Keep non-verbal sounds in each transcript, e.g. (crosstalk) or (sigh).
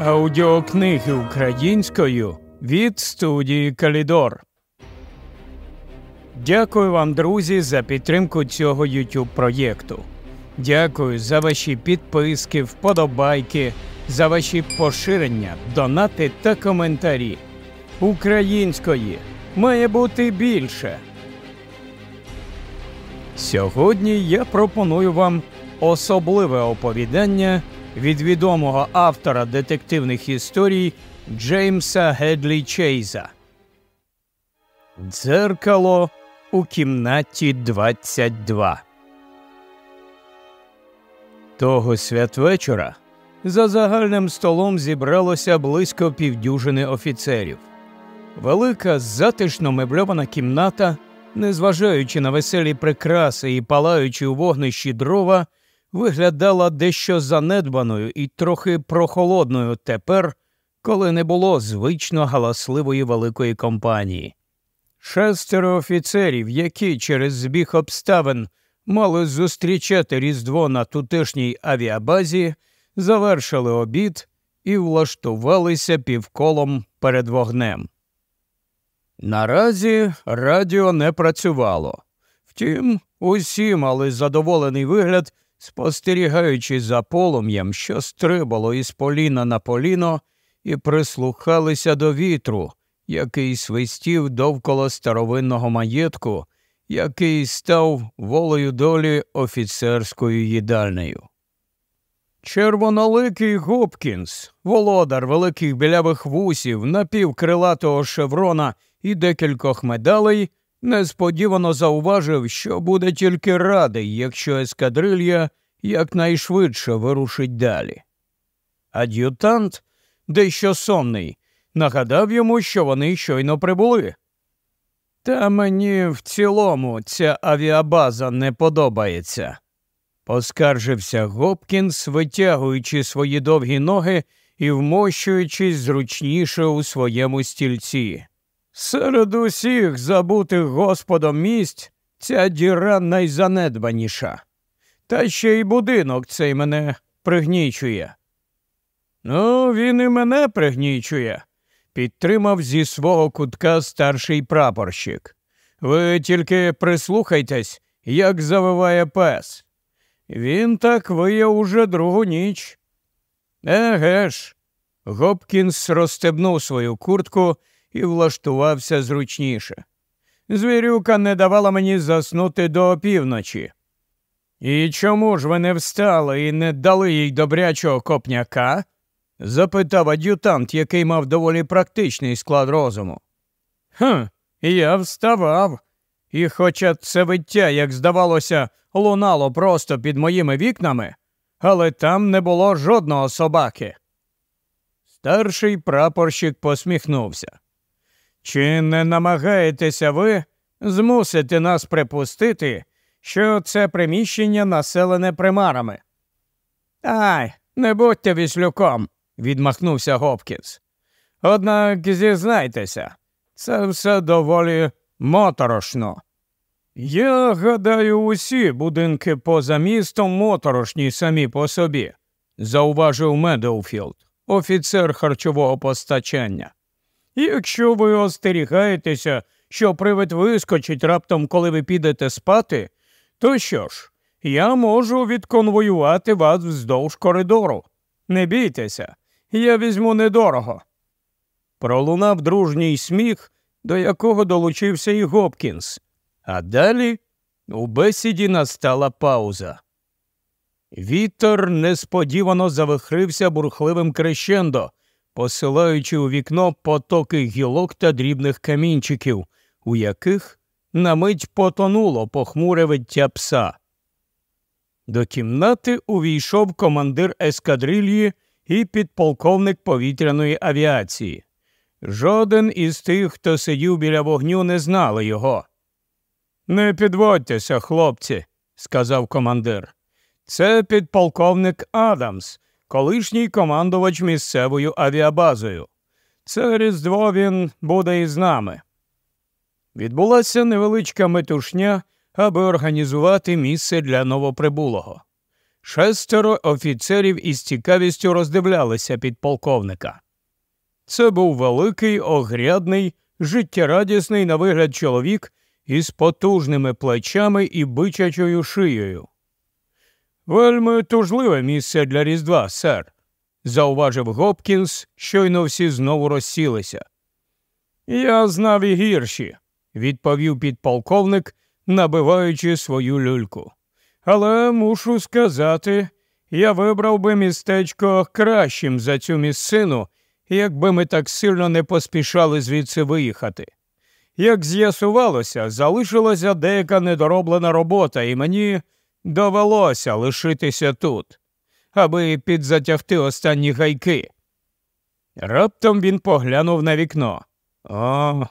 Аудіокниги українською від студії Калідор. Дякую вам, друзі, за підтримку цього YouTube проєкту. Дякую за ваші підписки, вподобайки, за ваші поширення, донати та коментарі. Української має бути більше. Сьогодні я пропоную вам особливе оповідання від відомого автора детективних історій Джеймса Гедлі Чейза. Дзеркало у кімнаті 22. Того святвечора за загальним столом зібралося близько півдюжини офіцерів. Велика затишно мебльована кімната, незважаючи на веселі прикраси і палаючи у вогнищі дрова, виглядала дещо занедбаною і трохи прохолодною тепер, коли не було звично галасливої великої компанії. Шестеро офіцерів, які через збіг обставин мали зустрічати Різдво на тутешній авіабазі, завершили обід і влаштувалися півколом перед вогнем. Наразі радіо не працювало. Втім, усі мали задоволений вигляд спостерігаючи за полум'ям, що стрибало із поліна на поліно, і прислухалися до вітру, який свистів довкола старовинного маєтку, який став волею долі офіцерською їдальнею. Червоноликий Гопкінс, володар великих білявих вусів, напівкрилатого шеврона і декількох медалей, несподівано зауважив, що буде тільки радий, якщо ескадрилья якнайшвидше вирушить далі. Ад'ютант, дещо сонний, нагадав йому, що вони щойно прибули. Та мені в цілому ця авіабаза не подобається, поскаржився Гопкінс, витягуючи свої довгі ноги і вмощуючись зручніше у своєму стільці. Серед усіх забутих Господом місць ця діра найзанедбаніша. Та ще й будинок цей мене пригнічує. Ну, він і мене пригнічує, підтримав зі свого кутка старший прапорщик. Ви тільки прислухайтесь, як завиває пес. Він так виє уже другу ніч. Еге ж. Гопкінс розстебнув свою куртку і влаштувався зручніше. Звірюка не давала мені заснути до опівночі. І чому ж ви не встали і не дали їй добрячого копняка? запитав ад'ютант, який мав доволі практичний склад розуму. «Хм, я вставав. І, хоча це виття, як здавалося, лунало просто під моїми вікнами, але там не було жодного собаки. Старший прапорщик посміхнувся. Чи не намагаєтеся ви змусити нас припустити, що це приміщення населене примарами? Ай, не будьте віслюком, відмахнувся Гопкінс. Однак зізнайтеся, це все доволі моторошно. Я гадаю, усі будинки поза містом моторошні самі по собі, зауважив Медоуфілд, офіцер харчового постачання. Якщо ви остерігаєтеся, що привид вискочить раптом, коли ви підете спати, то що ж, я можу відконвоювати вас вздовж коридору. Не бійтеся, я візьму недорого. Пролунав дружній сміх, до якого долучився і Гопкінс, а далі у бесіді настала пауза. Вітер несподівано завихрився бурхливим крещендо, посилаючи у вікно потоки гілок та дрібних камінчиків, у яких на мить потонуло похмуре виття пса. До кімнати увійшов командир ескадрильї і підполковник повітряної авіації. Жоден із тих, хто сидів біля вогню, не знали його. Не підводьтеся, хлопці, сказав командир. Це підполковник Адамс, колишній командувач місцевою авіабазою. Це Різдво він буде із нами. Відбулася невеличка метушня, аби організувати місце для новоприбулого. Шестеро офіцерів із цікавістю роздивлялися підполковника. Це був великий, огрядний, життєрадісний на вигляд чоловік із потужними плечами і бичачою шиєю. Вельми тужливе місце для Різдва, сер, зауважив Гопкінс, щойно всі знову розсілися. Я знав і гірші, відповів підполковник, набиваючи свою люльку. Але мушу сказати, я вибрав би містечко кращим за цю місцину, якби ми так сильно не поспішали звідси виїхати. Як з'ясувалося, залишилася деяка недороблена робота, і мені довелося лишитися тут, аби підзатягти останні гайки. Раптом він поглянув на вікно. О,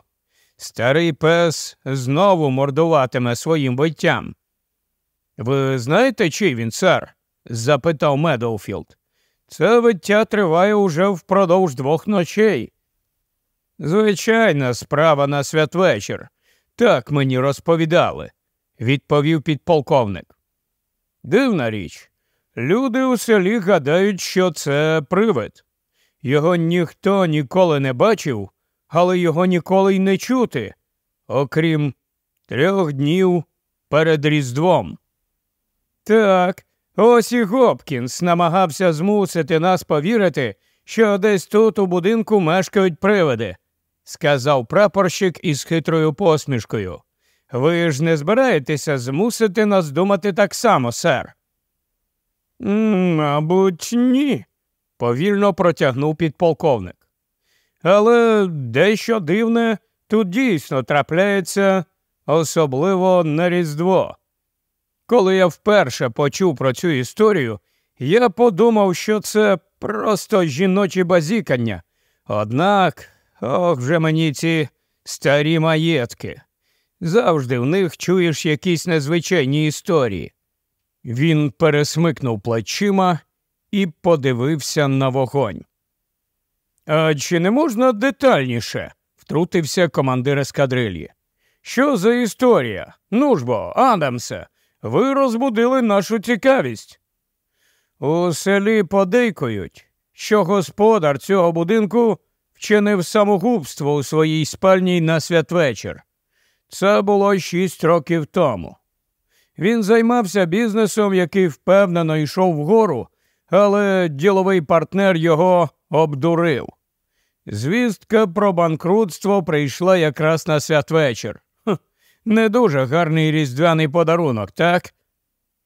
старий пес знову мордуватиме своїм виттям. Ви знаєте, чий він, сер? запитав Медоуфілд. Це виття триває уже впродовж двох ночей. Звичайна справа на святвечір. Так мені розповідали, відповів підполковник. Дивна річ. Люди у селі гадають, що це привид. Його ніхто ніколи не бачив, але його ніколи й не чути, окрім трьох днів перед Різдвом. Так, ось і Гопкінс намагався змусити нас повірити, що десь тут у будинку мешкають привиди, сказав прапорщик із хитрою посмішкою. Ви ж не збираєтеся змусити нас думати так само, сер? Мабуть, ні, повільно протягнув підполковник. Але дещо дивне тут дійсно трапляється, особливо на Різдво. Коли я вперше почув про цю історію, я подумав, що це просто жіночі базікання. Однак, ох вже мені ці старі маєтки. Завжди в них чуєш якісь незвичайні історії. Він пересмикнув плечима і подивився на вогонь. А чи не можна детальніше? втрутився командир ескадрильї. Що за історія? Ну ж бо, Адамсе, ви розбудили нашу цікавість. У селі подейкують, що господар цього будинку вчинив самогубство у своїй спальні на святвечір. Це було шість років тому. Він займався бізнесом, який впевнено йшов вгору, але діловий партнер його обдурив. Звістка про банкрутство прийшла якраз на святвечір. Хм, не дуже гарний різдвяний подарунок, так?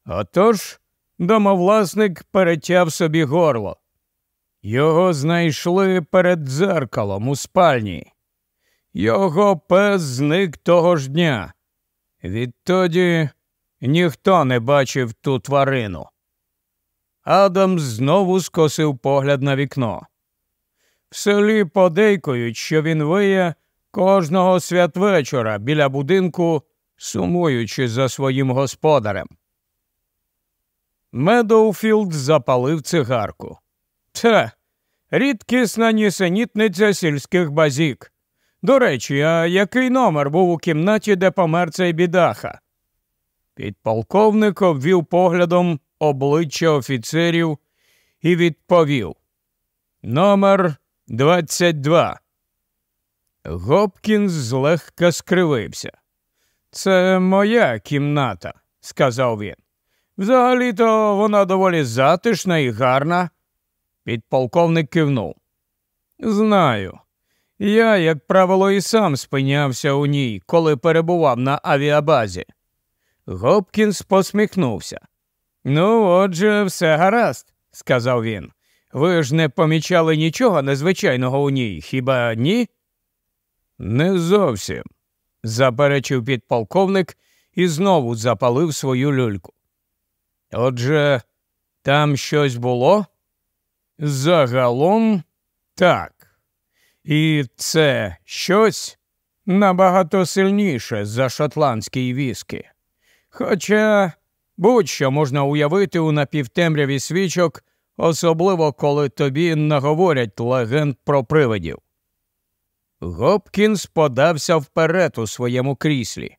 Отож, домовласник перетяв собі горло. Його знайшли перед дзеркалом у спальні. Його пес зник того ж дня. Відтоді ніхто не бачив ту тварину. Адам знову скосив погляд на вікно. В селі подейкують, що він виє кожного святвечора біля будинку, сумуючи за своїм господарем. Медоуфілд запалив цигарку. Це рідкісна нісенітниця сільських базік. До речі, а який номер був у кімнаті, де помер цей бідаха? Підполковник обвів поглядом обличчя офіцерів і відповів Номер 22. Гопкінс злегка скривився. Це моя кімната, сказав він. Взагалі-то вона доволі затишна і гарна. Підполковник кивнув. Знаю. Я, як правило, і сам спинявся у ній, коли перебував на авіабазі. Гопкінс посміхнувся. Ну, отже, все гаразд, сказав він. Ви ж не помічали нічого незвичайного у ній, хіба ні? Не зовсім, заперечив підполковник і знову запалив свою люльку. Отже, там щось було? Загалом так. І це щось набагато сильніше за шотландський віскі. Хоча будь-що можна уявити у напівтемряві свічок, особливо коли тобі наговорять легенд про привидів. Гопкінс подався вперед у своєму кріслі.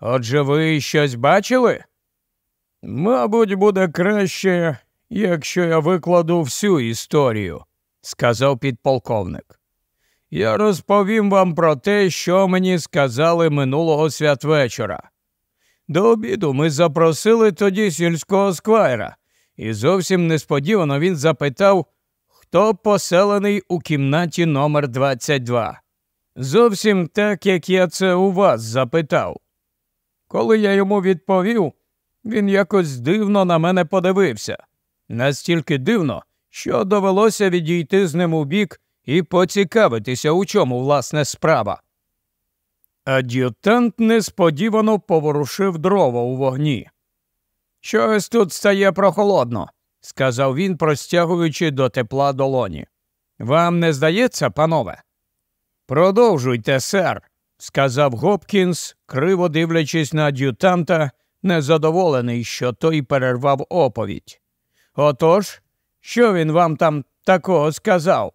Отже, ви щось бачили? Мабуть, буде краще, якщо я викладу всю історію, сказав підполковник. Я розповім вам про те, що мені сказали минулого святвечора. До обіду ми запросили тоді сільського сквайра, і зовсім несподівано він запитав, хто поселений у кімнаті номер 22 Зовсім так, як я це у вас запитав. Коли я йому відповів, він якось дивно на мене подивився. Настільки дивно, що довелося відійти з ним у бік і поцікавитися, у чому власне справа. Ад'ютант несподівано поворушив дрова у вогні. Щось тут стає прохолодно, сказав він, простягуючи до тепла долоні. Вам не здається, панове? Продовжуйте, сер, сказав Гопкінс, криво дивлячись на ад'ютанта, незадоволений, що той перервав оповідь. Отож, що він вам там такого сказав?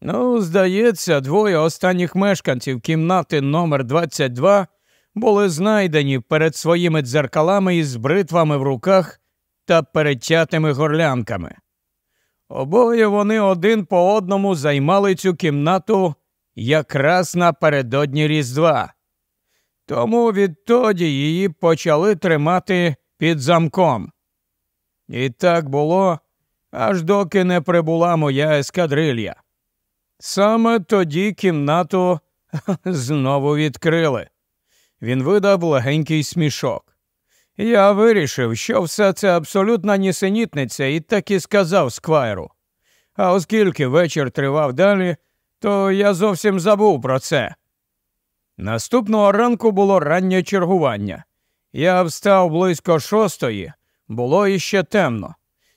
Ну, здається, двоє останніх мешканців кімнати номер 22 були знайдені перед своїми дзеркалами із бритвами в руках та перетятими горлянками. Обоє вони один по одному займали цю кімнату якраз напередодні Різдва. Тому відтоді її почали тримати під замком. І так було, аж доки не прибула моя ескадрилья. Саме тоді кімнату (laughs) знову відкрили. Він видав легенький смішок. Я вирішив, що все це абсолютна нісенітниця, і так і сказав сквайру. А оскільки вечір тривав далі, то я зовсім забув про це. Наступного ранку було раннє чергування. Я встав близько шостої, було іще темно.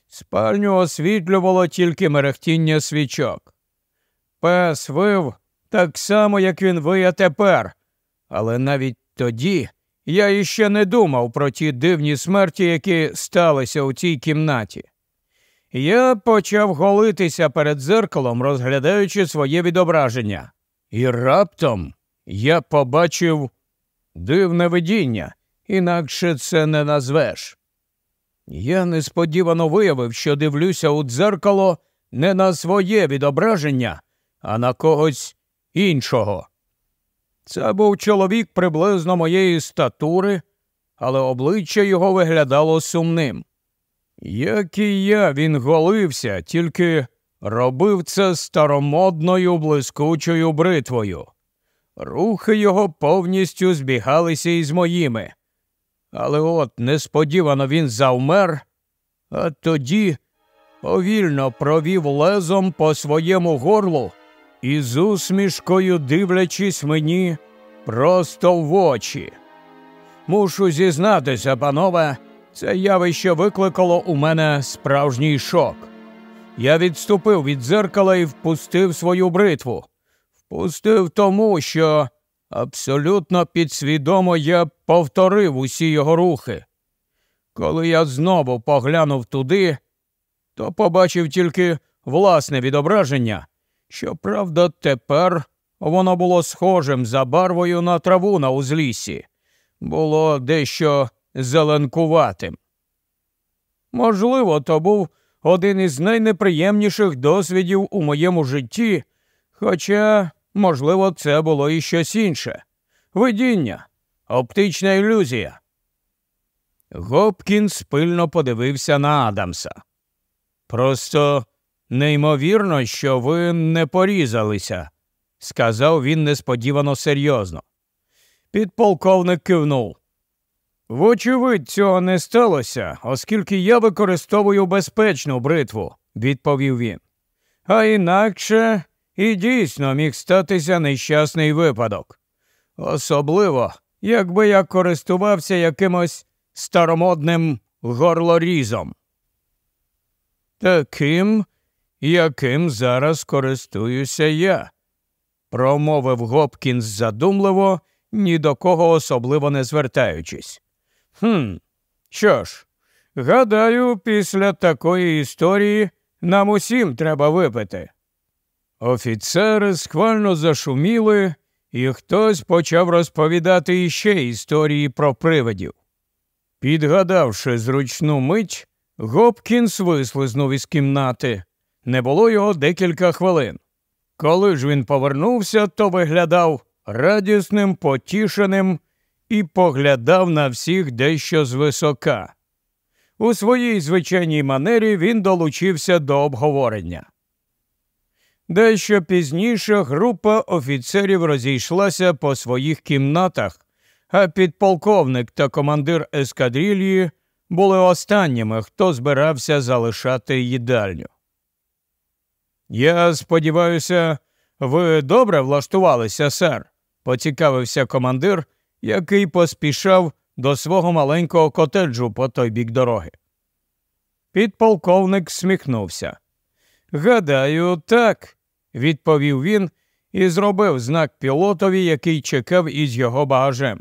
Спальню освітлювало тільки мерехтіння свічок. Пес вив так само, як він виє тепер, але навіть тоді я іще не думав про ті дивні смерті, які сталися у цій кімнаті. Я почав голитися перед дзеркалом, розглядаючи своє відображення, і раптом я побачив дивне видіння, інакше це не назвеш. Я несподівано виявив, що дивлюся у дзеркало не на своє відображення, а на когось іншого. Це був чоловік приблизно моєї статури, але обличчя його виглядало сумним. Як і я, він голився, тільки робив це старомодною блискучою бритвою. Рухи його повністю збігалися із моїми. Але от несподівано він завмер, а тоді повільно провів лезом по своєму горлу і з усмішкою дивлячись мені просто в очі. Мушу зізнатися, панове, це явище викликало у мене справжній шок. Я відступив від дзеркала і впустив свою бритву. Впустив тому, що абсолютно підсвідомо я повторив усі його рухи. Коли я знову поглянув туди, то побачив тільки власне відображення Щоправда, тепер воно було схожим за барвою на траву на узліссі, було дещо зеленкуватим. Можливо, то був один із найнеприємніших досвідів у моєму житті, хоча, можливо, це було і щось інше видіння, оптична ілюзія. Гопкінс пильно подивився на Адамса. Просто Неймовірно, що ви не порізалися, сказав він несподівано серйозно. Підполковник кивнув. Вочевидь, цього не сталося, оскільки я використовую безпечну бритву, відповів він. А інакше і дійсно міг статися нещасний випадок. Особливо, якби я користувався якимось старомодним горлорізом. Таким, яким зараз користуюся я, промовив Гопкінс задумливо, ні до кого особливо не звертаючись. «Хм, що ж, гадаю, після такої історії нам усім треба випити. Офіцери схвально зашуміли, і хтось почав розповідати іще історії про привидів. Підгадавши зручну мить, Гопкінс вислизнув із кімнати. Не було його декілька хвилин. Коли ж він повернувся, то виглядав радісним, потішеним і поглядав на всіх дещо звисока. У своїй звичайній манері він долучився до обговорення. Дещо пізніше група офіцерів розійшлася по своїх кімнатах, а підполковник та командир ескадрильї були останніми, хто збирався залишати їдальню. Я сподіваюся, ви добре влаштувалися, сер, поцікавився командир, який поспішав до свого маленького котеджу по той бік дороги. Підполковник сміхнувся. Гадаю, так, відповів він і зробив знак пілотові, який чекав із його багажем.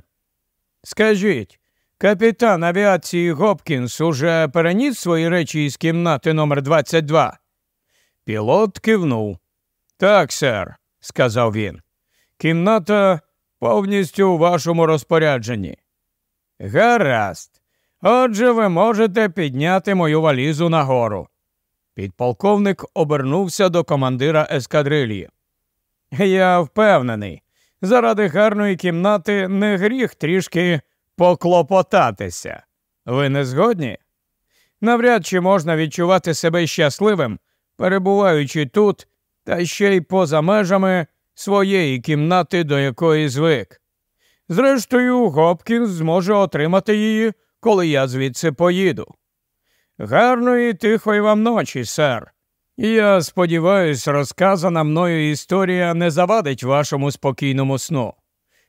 Скажіть, капітан авіації Гопкінс уже переніс свої речі із кімнати номер 22 Пілот кивнув. Так, сер, сказав він. Кімната повністю у вашому розпорядженні. Гаразд. Отже, ви можете підняти мою валізу нагору. Підполковник обернувся до командира ескадрилії. Я впевнений, заради гарної кімнати не гріх трішки поклопотатися. Ви не згодні? Навряд чи можна відчувати себе щасливим, перебуваючи тут та ще й поза межами своєї кімнати, до якої звик. Зрештою, Гопкінс зможе отримати її, коли я звідси поїду. Гарної тихої вам ночі, сер. Я сподіваюся, розказана мною історія не завадить вашому спокійному сну.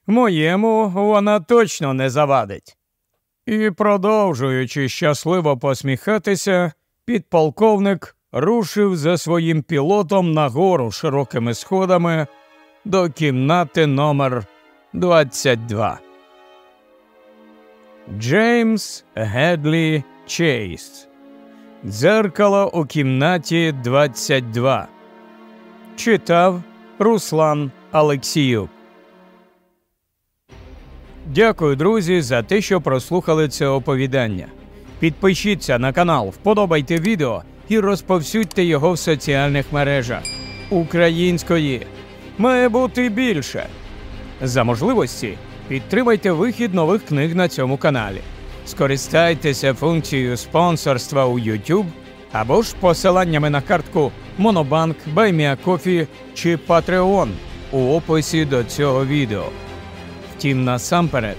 Моєму вона точно не завадить. І, продовжуючи щасливо посміхатися, підполковник рушив за своїм пілотом нагору широкими сходами до кімнати номер 22. Джеймс Гедлі Чейз. Дзеркало у кімнаті 22. Читав Руслан Алексіюк. Дякую, друзі, за те, що прослухали це оповідання. Підпишіться на канал, вподобайте відео і розповсюдьте його в соціальних мережах. Української має бути більше. За можливості підтримайте вихід нових книг на цьому каналі. Скористайтеся функцією спонсорства у YouTube або ж посиланнями на картку Monobank, BuyMeACoffee чи Patreon у описі до цього відео. Втім, насамперед,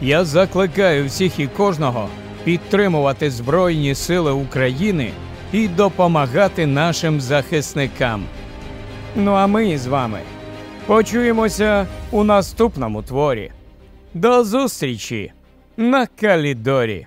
я закликаю всіх і кожного підтримувати Збройні Сили України і допомагати нашим захисникам. Ну а ми з вами почуємося у наступному творі. До зустрічі на Калідорі!